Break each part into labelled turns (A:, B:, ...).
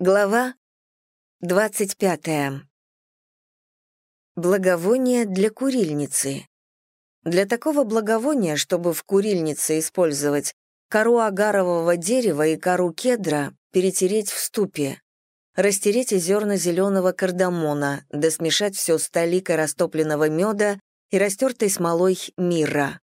A: Глава 25. Благовоние для курильницы. Для такого благовония, чтобы в курильнице использовать, кору агарового дерева и кору кедра перетереть в ступе, растереть и зерна зеленого кардамона, да смешать все с толикой растопленного меда и растертой смолой мира.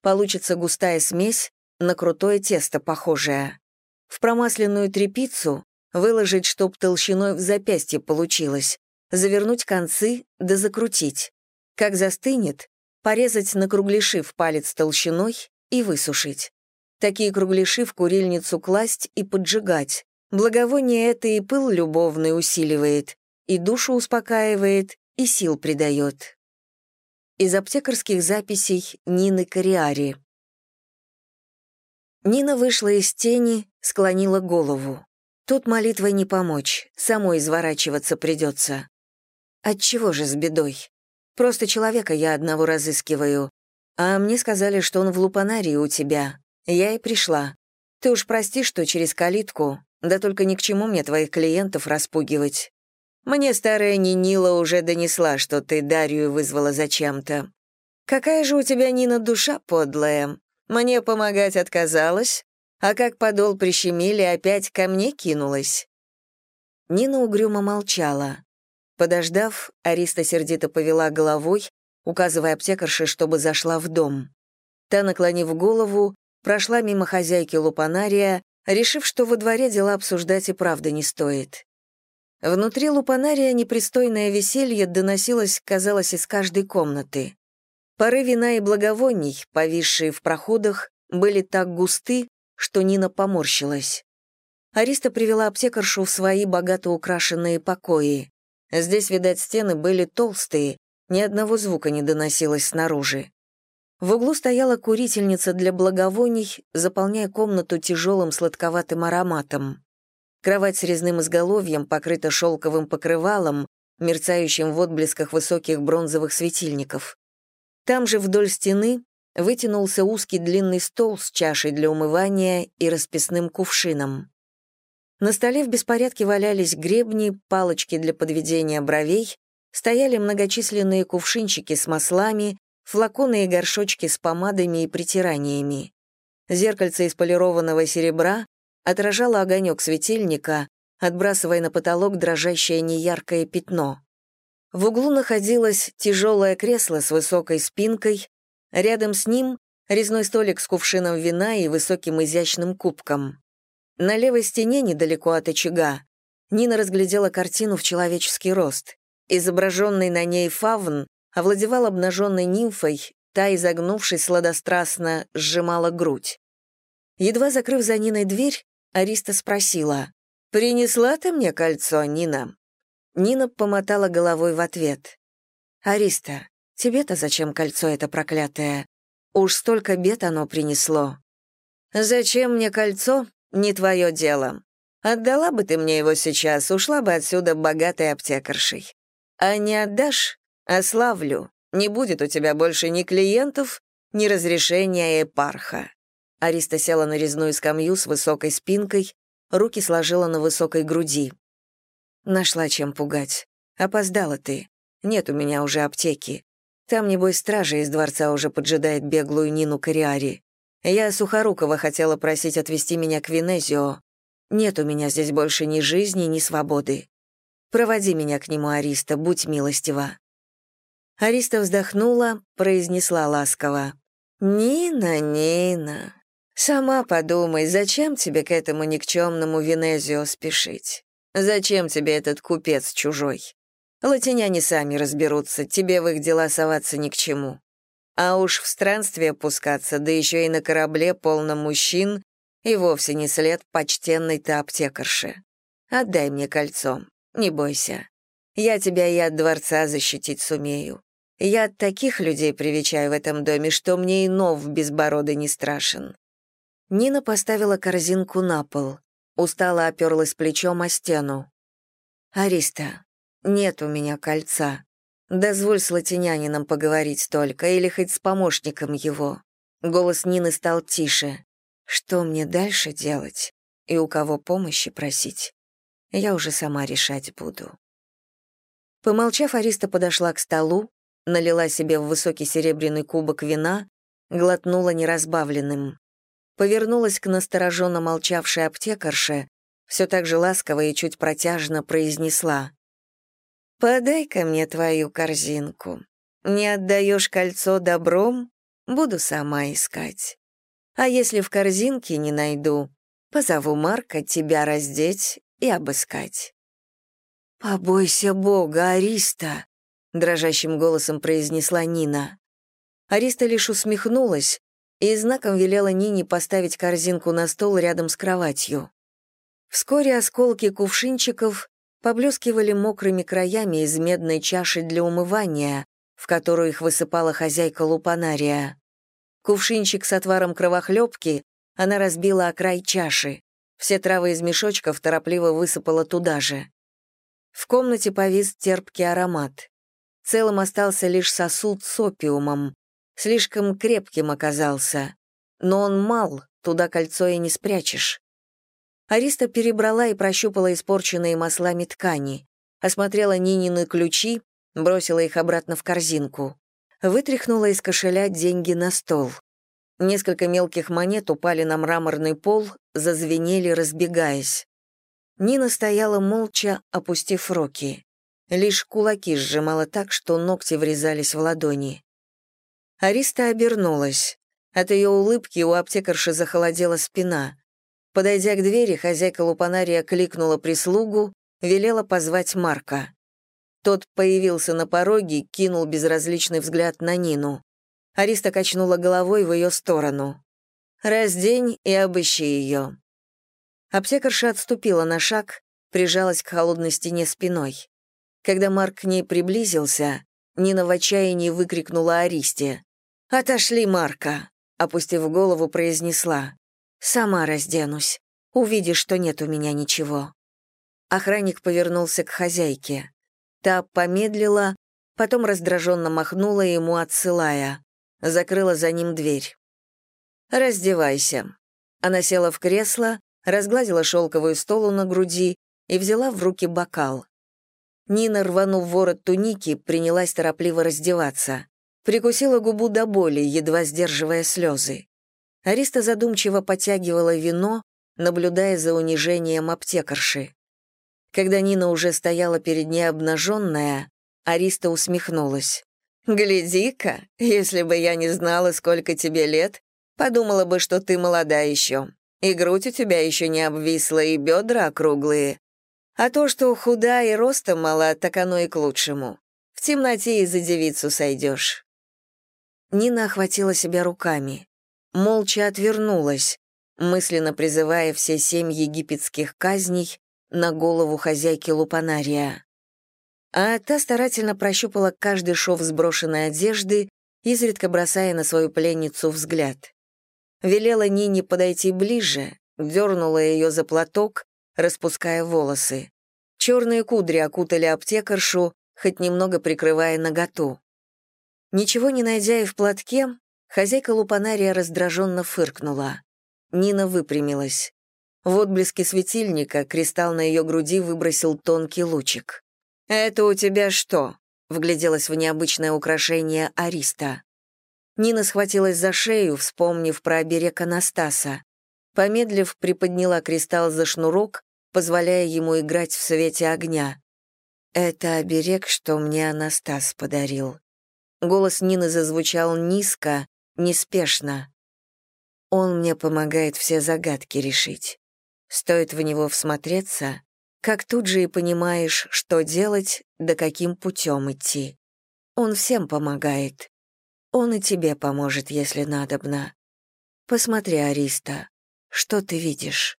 A: Получится густая смесь, на крутое тесто похожая. В промасленную трепицу выложить, чтоб толщиной в запястье получилось, завернуть концы да закрутить. Как застынет, порезать на кругляши в палец толщиной и высушить. Такие кругляши в курильницу класть и поджигать. Благовоние это и пыл любовный усиливает, и душу успокаивает, и сил придает. Из аптекарских записей Нины Кориари. Нина вышла из тени, склонила голову. Тут молитвой не помочь, самой изворачиваться придется. Отчего же с бедой? Просто человека я одного разыскиваю. А мне сказали, что он в лупанарии у тебя. Я и пришла. Ты уж прости, что через калитку, да только ни к чему мне твоих клиентов распугивать. Мне старая Нинила уже донесла, что ты Дарью вызвала зачем-то. Какая же у тебя, Нина, душа подлая. Мне помогать отказалась, а как подол прищемили, опять ко мне кинулась. Нина угрюмо молчала. Подождав, Ариста сердито повела головой, указывая аптекарше, чтобы зашла в дом. Та, наклонив голову, прошла мимо хозяйки лупанария, решив, что во дворе дела обсуждать и правда не стоит. Внутри лупанария непристойное веселье доносилось, казалось, из каждой комнаты. Пары вина и благовоний, повисшие в проходах, были так густы, что Нина поморщилась. Ариста привела аптекаршу в свои богато украшенные покои. Здесь, видать, стены были толстые, ни одного звука не доносилось снаружи. В углу стояла курительница для благовоний, заполняя комнату тяжелым сладковатым ароматом. Кровать с резным изголовьем покрыта шелковым покрывалом, мерцающим в отблесках высоких бронзовых светильников. Там же вдоль стены вытянулся узкий длинный стол с чашей для умывания и расписным кувшином. На столе в беспорядке валялись гребни, палочки для подведения бровей, стояли многочисленные кувшинчики с маслами, флаконы и горшочки с помадами и притираниями. Зеркальце из полированного серебра отражало огонек светильника, отбрасывая на потолок дрожащее неяркое пятно. В углу находилось тяжелое кресло с высокой спинкой, Рядом с ним резной столик с кувшином вина и высоким изящным кубком. На левой стене, недалеко от очага, Нина разглядела картину в человеческий рост. Изображенный на ней фавн овладевал обнаженной нимфой, та, изогнувшись сладострастно, сжимала грудь. Едва закрыв за Ниной дверь, Ариста спросила, «Принесла ты мне кольцо, Нина?» Нина помотала головой в ответ. «Ариста, Тебе-то зачем кольцо это проклятое? Уж столько бед оно принесло. Зачем мне кольцо? Не твое дело. Отдала бы ты мне его сейчас, ушла бы отсюда богатой аптекаршей. А не отдашь? Ославлю. Не будет у тебя больше ни клиентов, ни разрешения эпарха. Ариста села на резную скамью с высокой спинкой, руки сложила на высокой груди. Нашла чем пугать. Опоздала ты. Нет у меня уже аптеки. Там, небось, стража из дворца уже поджидает беглую Нину Кориари. Я Сухорукова хотела просить отвезти меня к Венезио. Нет у меня здесь больше ни жизни, ни свободы. Проводи меня к нему, Ариста, будь милостива». Ариста вздохнула, произнесла ласково. «Нина, Нина, сама подумай, зачем тебе к этому никчемному Венезио спешить? Зачем тебе этот купец чужой? Латиняне сами разберутся, тебе в их дела соваться ни к чему. А уж в странстве опускаться, да еще и на корабле полном мужчин, и вовсе не след почтенной-то аптекарши. Отдай мне кольцо, не бойся. Я тебя и от дворца защитить сумею. Я от таких людей привечаю в этом доме, что мне и нов безбородый не страшен». Нина поставила корзинку на пол, устало оперлась плечом о стену. «Ариста, нет у меня кольца. Дозволь с латинянином поговорить только, или хоть с помощником его». Голос Нины стал тише. «Что мне дальше делать? И у кого помощи просить?» Я уже сама решать буду. Помолчав, Ариста подошла к столу, налила себе в высокий серебряный кубок вина, глотнула неразбавленным. Повернулась к настороженно молчавшей аптекарше, все так же ласково и чуть протяжно произнесла. «Подай-ка мне твою корзинку. Не отдаешь кольцо добром, буду сама искать. А если в корзинке не найду, позову Марка тебя раздеть и обыскать». «Побойся Бога, Ариста», — дрожащим голосом произнесла Нина. Ариста лишь усмехнулась и знаком велела Нине поставить корзинку на стол рядом с кроватью. Вскоре осколки кувшинчиков поблескивали мокрыми краями из медной чаши для умывания, в которую их высыпала хозяйка лупанария. Кувшинчик с отваром кровохлебки она разбила о край чаши. Все травы из мешочков торопливо высыпала туда же. В комнате повис терпкий аромат. Целым остался лишь сосуд с опиумом. Слишком крепким оказался. Но он мал, туда кольцо и не спрячешь. Ариста перебрала и прощупала испорченные маслами ткани, осмотрела Нинины ключи, бросила их обратно в корзинку. Вытряхнула из кошеля деньги на стол. Несколько мелких монет упали на мраморный пол, зазвенели, разбегаясь. Нина стояла молча, опустив руки. Лишь кулаки сжимала так, что ногти врезались в ладони. Ариста обернулась. От ее улыбки у аптекарши захолодела спина. Подойдя к двери, хозяйка лупанария кликнула прислугу, велела позвать Марка. Тот появился на пороге, кинул безразличный взгляд на Нину. Ариста качнула головой в ее сторону. «Раздень и обыщи ее». Аптекарша отступила на шаг, прижалась к холодной стене спиной. Когда Марк к ней приблизился, Нина в отчаянии выкрикнула Аристе. «Отошли, Марка!» — опустив голову, произнесла. «Сама разденусь. Увидишь, что нет у меня ничего». Охранник повернулся к хозяйке. Та помедлила, потом раздраженно махнула ему, отсылая. Закрыла за ним дверь. «Раздевайся». Она села в кресло, разгладила шелковую столу на груди и взяла в руки бокал. Нина, рванув ворот туники, принялась торопливо раздеваться. Прикусила губу до боли, едва сдерживая слезы. Ариста задумчиво потягивала вино, наблюдая за унижением аптекарши. Когда Нина уже стояла перед ней обнаженная, Ариста усмехнулась. «Гляди-ка, если бы я не знала, сколько тебе лет, подумала бы, что ты молода еще. И грудь у тебя еще не обвисла, и бедра округлые. А то, что худа и роста мала, так оно и к лучшему. В темноте и за девицу сойдешь». Нина охватила себя руками молча отвернулась, мысленно призывая все семь египетских казней на голову хозяйки Лупанария. А та старательно прощупала каждый шов сброшенной одежды, изредка бросая на свою пленницу взгляд. Велела Нине подойти ближе, дернула ее за платок, распуская волосы. Черные кудри окутали аптекаршу, хоть немного прикрывая наготу. Ничего не найдя и в платке, Хозяйка лупанария раздраженно фыркнула. Нина выпрямилась. В отблеске светильника кристалл на ее груди выбросил тонкий лучик. «Это у тебя что?» — вгляделась в необычное украшение Ариста. Нина схватилась за шею, вспомнив про оберег Анастаса. Помедлив, приподняла кристалл за шнурок, позволяя ему играть в свете огня. «Это оберег, что мне Анастас подарил». Голос Нины зазвучал низко, неспешно. Он мне помогает все загадки решить. Стоит в него всмотреться, как тут же и понимаешь, что делать, да каким путем идти. Он всем помогает. Он и тебе поможет, если надобно. Посмотри, Ариста, что ты видишь?»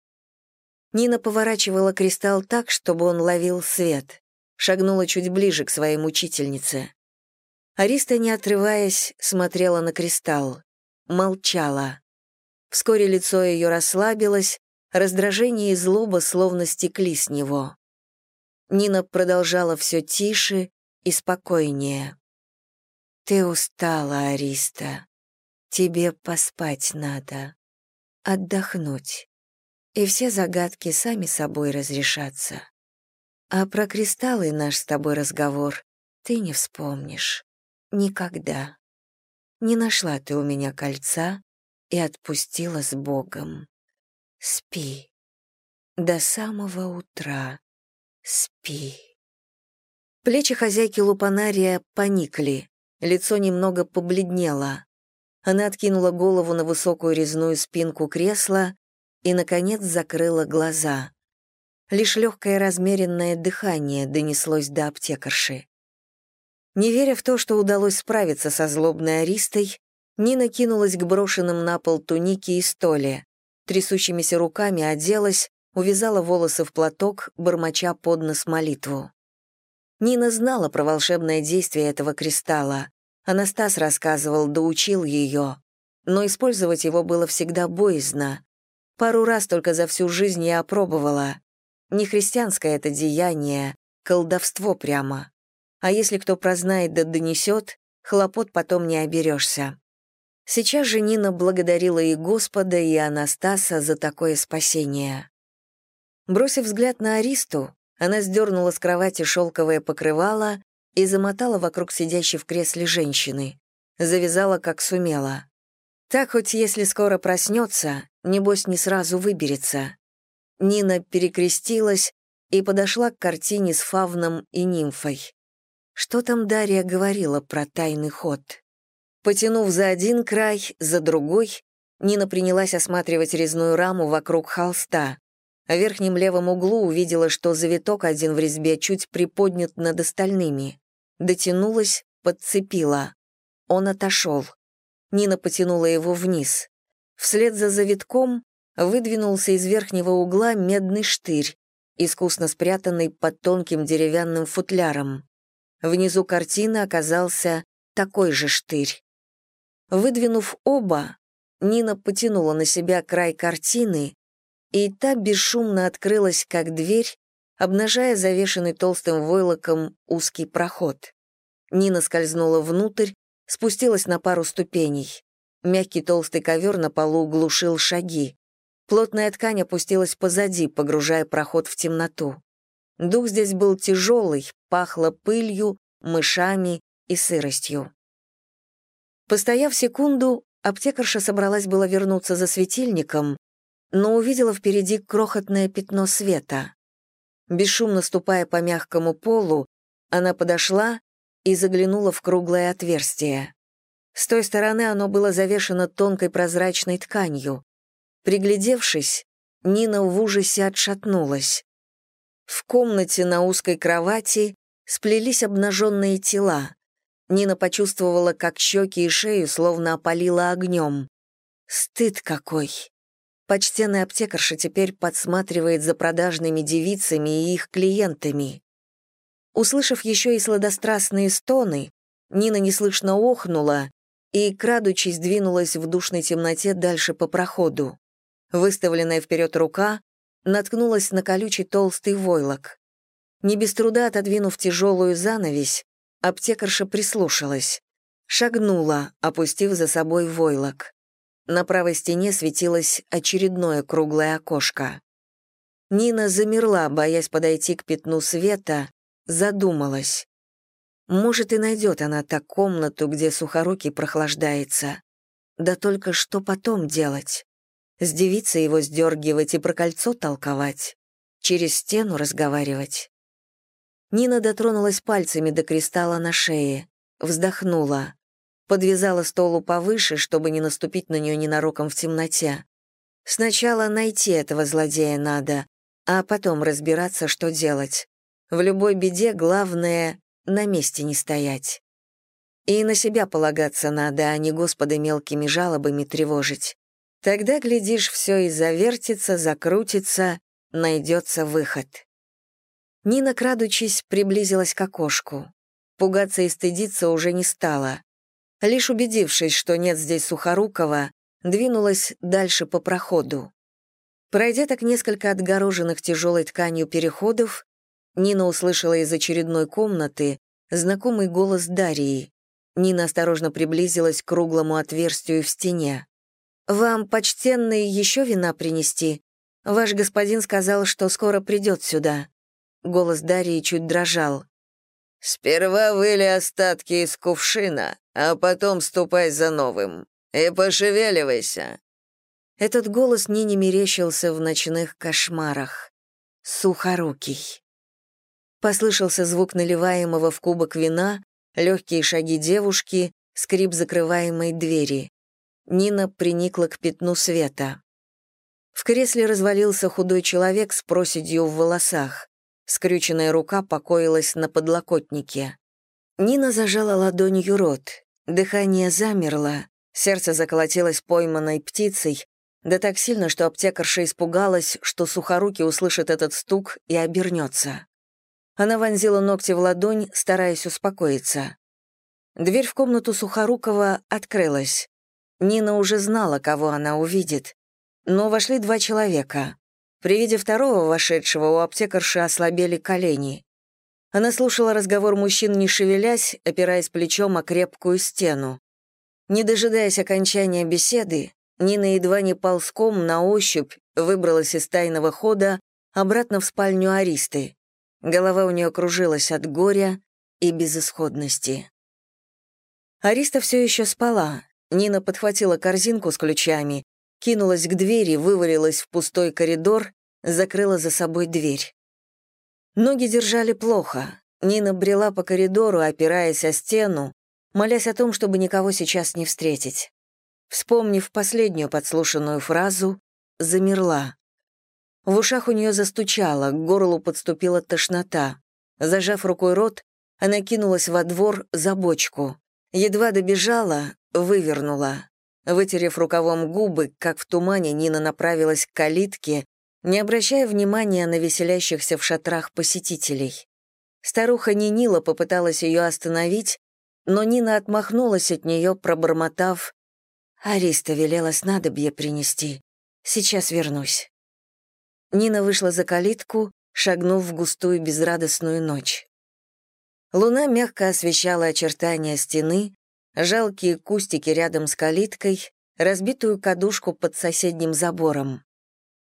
A: Нина поворачивала кристалл так, чтобы он ловил свет, шагнула чуть ближе к своей мучительнице. Ариста, не отрываясь, смотрела на кристалл. Молчала. Вскоре лицо ее расслабилось, раздражение и злоба словно стекли с него. Нина продолжала все тише и спокойнее. «Ты устала, Ариста. Тебе поспать надо. Отдохнуть. И все загадки сами собой разрешатся. А про кристаллы наш с тобой разговор ты не вспомнишь. Никогда. Не нашла ты у меня кольца и отпустила с Богом. Спи. До самого утра. Спи. Плечи хозяйки лупанария поникли, лицо немного побледнело. Она откинула голову на высокую резную спинку кресла и, наконец, закрыла глаза. Лишь легкое размеренное дыхание донеслось до аптекарши. Не веря в то, что удалось справиться со злобной аристой, Нина кинулась к брошенным на пол тунике и столе, трясущимися руками оделась, увязала волосы в платок, бормоча под нос молитву. Нина знала про волшебное действие этого кристалла. Анастас рассказывал, доучил ее. Но использовать его было всегда боязно. Пару раз только за всю жизнь я опробовала. Не христианское это деяние, колдовство прямо. А если кто прознает да донесет, хлопот потом не оберешься. Сейчас же Нина благодарила и Господа, и Анастаса за такое спасение. Бросив взгляд на Аристу, она сдернула с кровати шелковое покрывало и замотала вокруг сидящей в кресле женщины. Завязала, как сумела. Так хоть если скоро проснется, небось не сразу выберется. Нина перекрестилась и подошла к картине с фавном и нимфой. Что там Дарья говорила про тайный ход? Потянув за один край, за другой, Нина принялась осматривать резную раму вокруг холста. В верхнем левом углу увидела, что завиток один в резьбе чуть приподнят над остальными. Дотянулась, подцепила. Он отошел. Нина потянула его вниз. Вслед за завитком выдвинулся из верхнего угла медный штырь, искусно спрятанный под тонким деревянным футляром. Внизу картины оказался такой же штырь. Выдвинув оба, Нина потянула на себя край картины и та бесшумно открылась, как дверь, обнажая завешенный толстым войлоком узкий проход. Нина скользнула внутрь, спустилась на пару ступеней. Мягкий толстый ковер на полу глушил шаги. Плотная ткань опустилась позади, погружая проход в темноту. Дух здесь был тяжелый, пахло пылью, мышами и сыростью. Постояв секунду, аптекарша собралась было вернуться за светильником, но увидела впереди крохотное пятно света. Бесшумно ступая по мягкому полу, она подошла и заглянула в круглое отверстие. С той стороны оно было завешено тонкой прозрачной тканью. Приглядевшись, Нина в ужасе отшатнулась. В комнате на узкой кровати сплелись обнаженные тела. Нина почувствовала, как щеки и шею словно опалило огнем. Стыд какой! Почтенная аптекарша теперь подсматривает за продажными девицами и их клиентами. Услышав еще и сладострастные стоны, Нина неслышно охнула и, крадучись, двинулась в душной темноте дальше по проходу. Выставленная вперед рука наткнулась на колючий толстый войлок. Не без труда отодвинув тяжелую занавесь, аптекарша прислушалась. Шагнула, опустив за собой войлок. На правой стене светилось очередное круглое окошко. Нина замерла, боясь подойти к пятну света, задумалась. Может, и найдет она так комнату, где сухорукий прохлаждается. Да только что потом делать? С девицей его сдергивать и про кольцо толковать? Через стену разговаривать? Нина дотронулась пальцами до кристалла на шее, вздохнула подвязала столу повыше, чтобы не наступить на нее ненароком в темноте. Сначала найти этого злодея надо, а потом разбираться, что делать. В любой беде главное — на месте не стоять. И на себя полагаться надо, а не Господа мелкими жалобами тревожить. Тогда, глядишь, все и завертится, закрутится, найдется выход. Нина, крадучись, приблизилась к окошку. Пугаться и стыдиться уже не стала. Лишь убедившись, что нет здесь Сухорукова, двинулась дальше по проходу. Пройдя так несколько отгороженных тяжелой тканью переходов, Нина услышала из очередной комнаты знакомый голос Дарьи. Нина осторожно приблизилась к круглому отверстию в стене. «Вам, почтенный, еще вина принести? Ваш господин сказал, что скоро придет сюда». голос Дарьи чуть дрожал.
B: «Сперва выли остатки из кувшина, а потом ступай за новым. И пошевеливайся».
A: Этот голос Нине мерещился в ночных кошмарах. Сухорукий. Послышался звук наливаемого в кубок вина, легкие шаги девушки, скрип закрываемой двери. Нина приникла к пятну света. В кресле развалился худой человек с проседью в волосах. Скрюченная рука покоилась на подлокотнике. Нина зажала ладонью рот. Дыхание замерло, сердце заколотилось пойманной птицей, да так сильно, что аптекарша испугалась, что Сухоруки услышит этот стук и обернется. Она вонзила ногти в ладонь, стараясь успокоиться. Дверь в комнату Сухорукова открылась. Нина уже знала, кого она увидит. Но вошли два человека. При виде второго вошедшего у аптекарши ослабели колени. Она слушала разговор мужчин, не шевелясь, опираясь плечом о крепкую стену. Не дожидаясь окончания беседы, Нина едва не ползком на ощупь выбралась из тайного хода обратно в спальню Аристы. Голова у нее кружилась от горя и безысходности. Ариста все еще спала. Нина подхватила корзинку с ключами, кинулась к двери, вывалилась в пустой коридор, закрыла за собой дверь. Ноги держали плохо. Нина брела по коридору, опираясь о стену, молясь о том, чтобы никого сейчас не встретить. Вспомнив последнюю подслушанную фразу, замерла. В ушах у нее застучало, к горлу подступила тошнота. Зажав рукой рот, она кинулась во двор за бочку. Едва добежала, вывернула. Вытерев рукавом губы, как в тумане, Нина направилась к калитке, не обращая внимания на веселящихся в шатрах посетителей. Старуха Нинила попыталась ее остановить, но Нина отмахнулась от нее, пробормотав «Ариста велела снадобье принести. Сейчас вернусь». Нина вышла за калитку, шагнув в густую безрадостную ночь. Луна мягко освещала очертания стены, жалкие кустики рядом с калиткой, разбитую кадушку под соседним забором.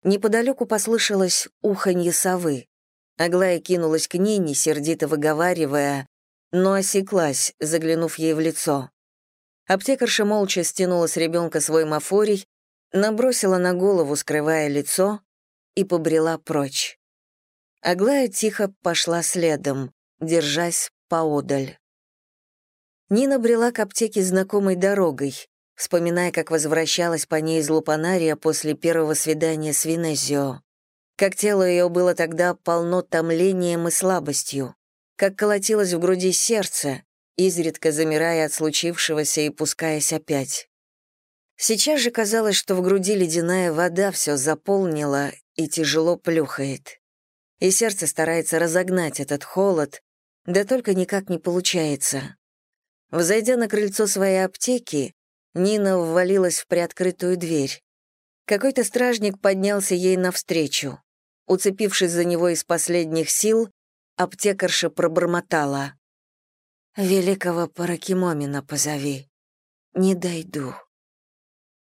A: Неподалеку послышалось уханье совы. Аглая кинулась к Нине, сердито выговаривая, но осеклась, заглянув ей в лицо. Аптекарша молча стянула с ребенка свой мафорий, набросила на голову, скрывая лицо, и побрела прочь. Аглая тихо пошла следом, держась поодаль. Нина брела к аптеке знакомой дорогой, вспоминая, как возвращалась по ней из Лупанария после первого свидания с Венезио. Как тело ее было тогда полно томлением и слабостью, как колотилось в груди сердце, изредка замирая от случившегося и пускаясь опять. Сейчас же казалось, что в груди ледяная вода все заполнила и тяжело плюхает. И сердце старается разогнать этот холод, да только никак не получается. Взойдя на крыльцо своей аптеки, Нина ввалилась в приоткрытую дверь. Какой-то стражник поднялся ей навстречу. Уцепившись за него из последних сил, аптекарша пробормотала. «Великого Паракимомина позови. Не дойду».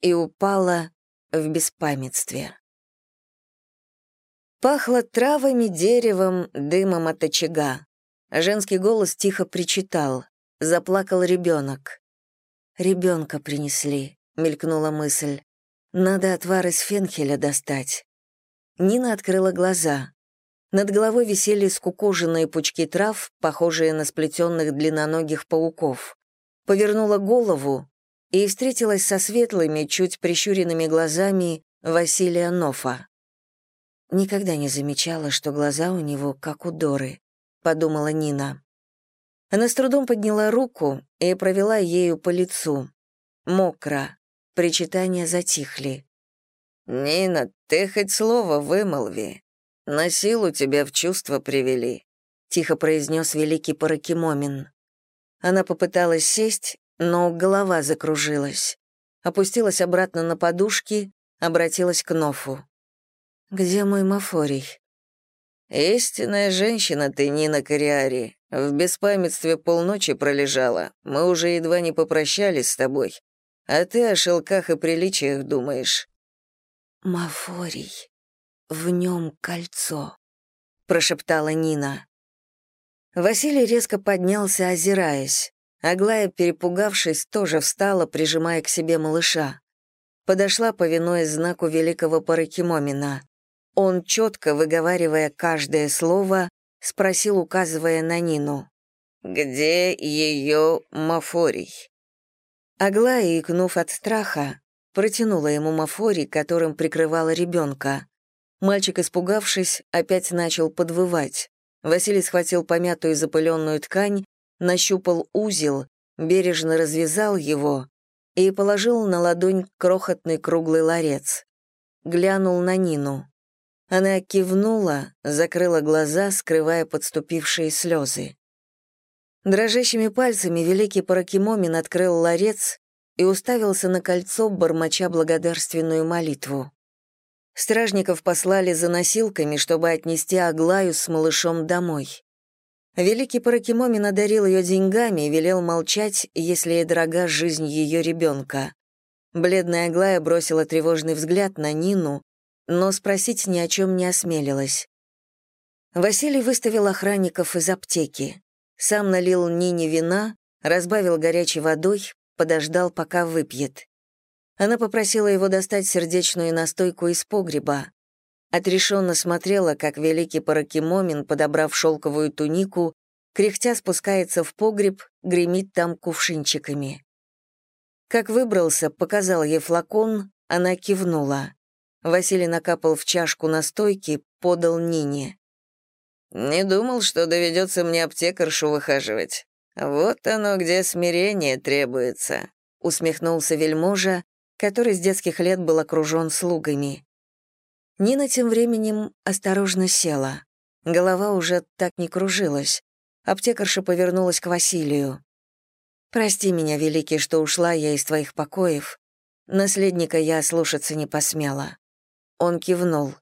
A: И упала в беспамятстве. Пахло травами, деревом, дымом от очага. Женский голос тихо причитал. Заплакал ребенок. «Ребенка принесли», — мелькнула мысль. «Надо отвар из фенхеля достать». Нина открыла глаза. Над головой висели скукоженные пучки трав, похожие на сплетенных длинноногих пауков. Повернула голову и встретилась со светлыми, чуть прищуренными глазами Василия Нофа. Никогда не замечала, что глаза у него как у Доры, подумала Нина. Она с трудом подняла руку и провела ею по лицу. Мокро. Причитания затихли.
B: «Нина, ты хоть слово вымолви. На силу тебя в чувство привели», — тихо произнес великий Паракимомин.
A: Она попыталась сесть, но голова закружилась. Опустилась обратно на подушки, обратилась к Нофу. «Где мой Мафорий?»
B: «Истинная женщина ты, Нина Кориари. В беспамятстве полночи пролежала. Мы уже едва не попрощались с тобой. А ты о шелках и приличиях думаешь».
A: «Мафорий. В нем кольцо», — прошептала Нина. Василий резко поднялся, озираясь. Аглая, перепугавшись, тоже встала, прижимая к себе малыша. Подошла, повинуясь знаку великого Паракимомина. Он, четко выговаривая каждое слово, спросил, указывая на Нину. «Где ее Мафорий?» Аглая, икнув от страха, протянула ему Мафорий, которым прикрывала ребенка. Мальчик, испугавшись, опять начал подвывать. Василий схватил помятую запыленную ткань, нащупал узел, бережно развязал его и положил на ладонь крохотный круглый ларец. Глянул на Нину. Она кивнула, закрыла глаза, скрывая подступившие слезы. Дрожащими пальцами великий Паракимомин открыл ларец и уставился на кольцо, бормоча благодарственную молитву. Стражников послали за носилками, чтобы отнести Аглаю с малышом домой. Великий Паракимомин одарил ее деньгами и велел молчать, если ей дорога жизнь ее ребенка. Бледная Аглая бросила тревожный взгляд на Нину, но спросить ни о чем не осмелилась. Василий выставил охранников из аптеки. Сам налил Нине вина, разбавил горячей водой, подождал, пока выпьет. Она попросила его достать сердечную настойку из погреба. Отрешенно смотрела, как великий Паракимомин, подобрав шелковую тунику, кряхтя спускается в погреб, гремит там кувшинчиками. Как выбрался, показал ей флакон, она кивнула. Василий накапал в чашку настойки, подал Нине. «Не думал, что доведется мне аптекаршу выхаживать. Вот оно, где смирение требуется», — усмехнулся вельможа, который с детских лет был окружен слугами. Нина тем временем осторожно села. Голова уже так не кружилась. Аптекарша повернулась к Василию. «Прости меня, Великий, что ушла я из твоих покоев. Наследника я слушаться не посмела». Он кивнул.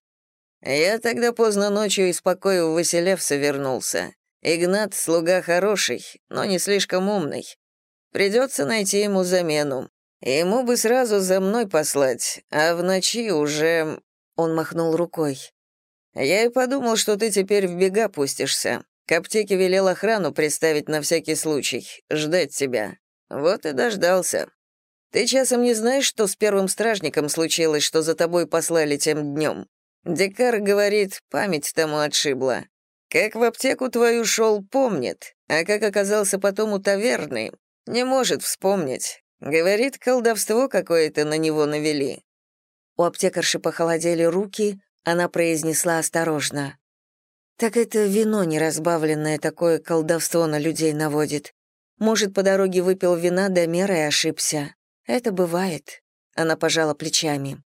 A: «Я тогда поздно ночью из покоя у Василевса вернулся. Игнат — слуга хороший, но не слишком умный. Придется найти ему замену. Ему бы сразу за мной послать, а в ночи уже...» Он махнул рукой. «Я и подумал, что ты теперь в бега пустишься. К аптеке велел охрану представить на всякий случай, ждать тебя. Вот и дождался. Ты часом не знаешь, что с первым стражником случилось, что за тобой послали тем днем? Декар говорит, память тому отшибла. Как в аптеку твою шел, помнит, а как оказался потом у таверны, не может вспомнить. Говорит, колдовство какое-то на него навели. У аптекарши похолодели руки, она произнесла осторожно. «Так это вино неразбавленное такое колдовство на людей наводит. Может, по дороге выпил вина до меры и ошибся. Это бывает». Она пожала плечами.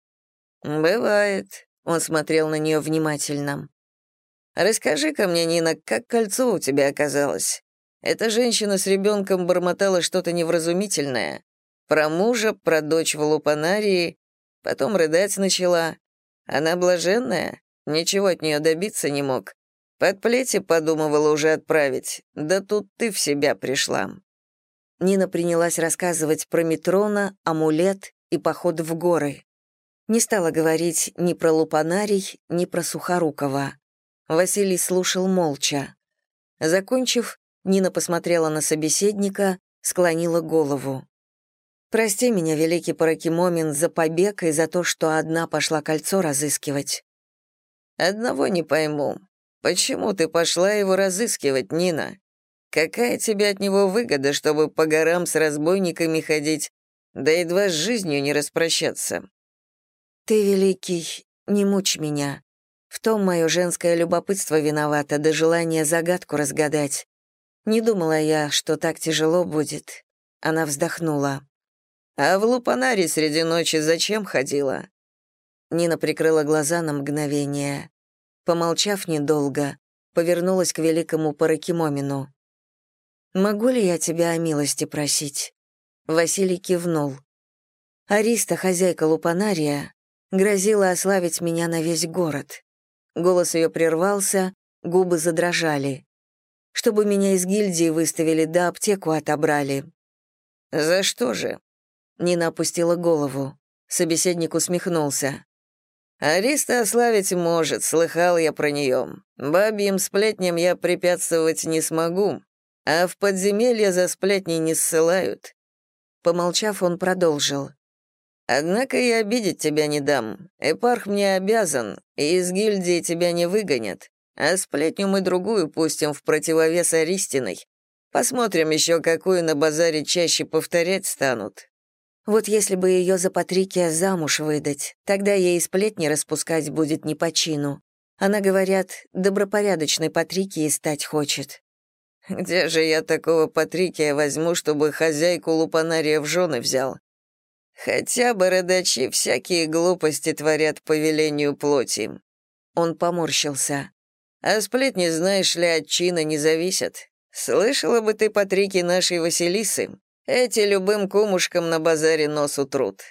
A: «Бывает», — он смотрел на нее внимательно. «Расскажи-ка мне, Нина, как кольцо у тебя оказалось? Эта женщина с ребенком бормотала что-то невразумительное. Про мужа, про дочь в лупанарии, потом рыдать начала. Она блаженная, ничего от нее добиться не мог. Под плети подумывала уже отправить, да тут ты в себя пришла». Нина принялась рассказывать про Метрона, амулет и поход в горы. Не стала говорить ни про Лупанарий, ни про Сухорукова. Василий слушал молча. Закончив, Нина посмотрела на собеседника, склонила голову. Прости меня, великий Паракимомин, за побег и за то, что одна пошла кольцо разыскивать. Одного не пойму. Почему ты пошла его разыскивать, Нина? Какая тебе от него выгода, чтобы по горам с разбойниками ходить, да едва с жизнью не распрощаться? Ты, великий, не мучь меня. В том мое женское любопытство виновато, до желания загадку разгадать. Не думала я, что так тяжело будет. Она вздохнула. А в Лупанаре среди ночи зачем ходила?» Нина прикрыла глаза на мгновение. Помолчав недолго, повернулась к великому Паракимомину. «Могу ли я тебя о милости просить?» Василий кивнул. Ариста, хозяйка Лупанария, грозила ославить меня на весь город. Голос ее прервался, губы задрожали. Чтобы меня из гильдии выставили, да аптеку отобрали. «За что же?» Нина опустила голову. Собеседник усмехнулся.
B: Ариста ославить может, слыхал я про нее. Бабьим сплетням я препятствовать не смогу, а в подземелье за сплетни не ссылают».
A: Помолчав, он продолжил.
B: «Однако и обидеть тебя не дам. Эпарх мне обязан, и из гильдии тебя не выгонят. А сплетню мы другую пустим в противовес Аристиной. Посмотрим еще, какую на базаре чаще повторять станут.
A: Вот если бы ее за Патрикия замуж выдать, тогда ей сплетни распускать будет не по чину. Она, говорят, добропорядочной Патрикией стать хочет.
B: Где же я такого Патрикия возьму, чтобы хозяйку Лупанария в жены взял? Хотя бородачи всякие глупости творят по велению плоти.
A: Он поморщился.
B: А сплетни, знаешь ли, от чина не зависят. Слышала бы ты, Патрики, нашей Василисы, эти любым кумушкам на базаре нос утрут».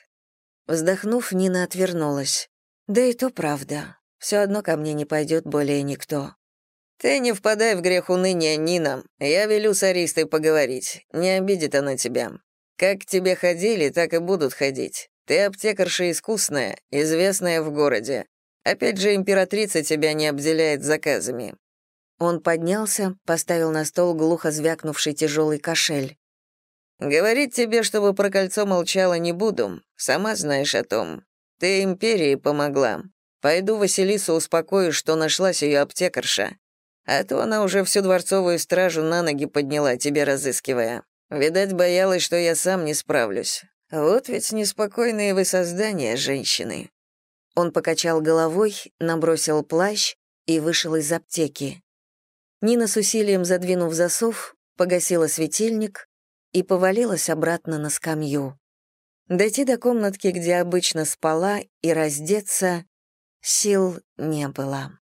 A: Вздохнув, Нина отвернулась. «Да и то правда. Все одно ко мне не пойдет более никто».
B: «Ты не впадай в грех уныния, Нина. Я велю с Аристой поговорить. Не обидит она тебя. Как к тебе ходили, так и будут ходить. Ты аптекарша искусная, известная в городе. Опять же, императрица тебя не обделяет заказами».
A: Он поднялся, поставил на стол глухо звякнувший тяжелый кошель.
B: Говорить тебе, чтобы про кольцо молчала, не буду. Сама знаешь о том. Ты империи помогла. Пойду Василису успокою, что нашлась ее аптекарша. А то она уже всю дворцовую стражу на ноги подняла, тебе разыскивая. Видать, боялась, что я сам не справлюсь. Вот ведь неспокойные вы создания, женщины».
A: Он покачал головой, набросил плащ и вышел из аптеки. Нина с усилием задвинув засов, погасила светильник, и повалилась обратно на скамью. Дойти до комнатки, где обычно спала, и раздеться сил не было.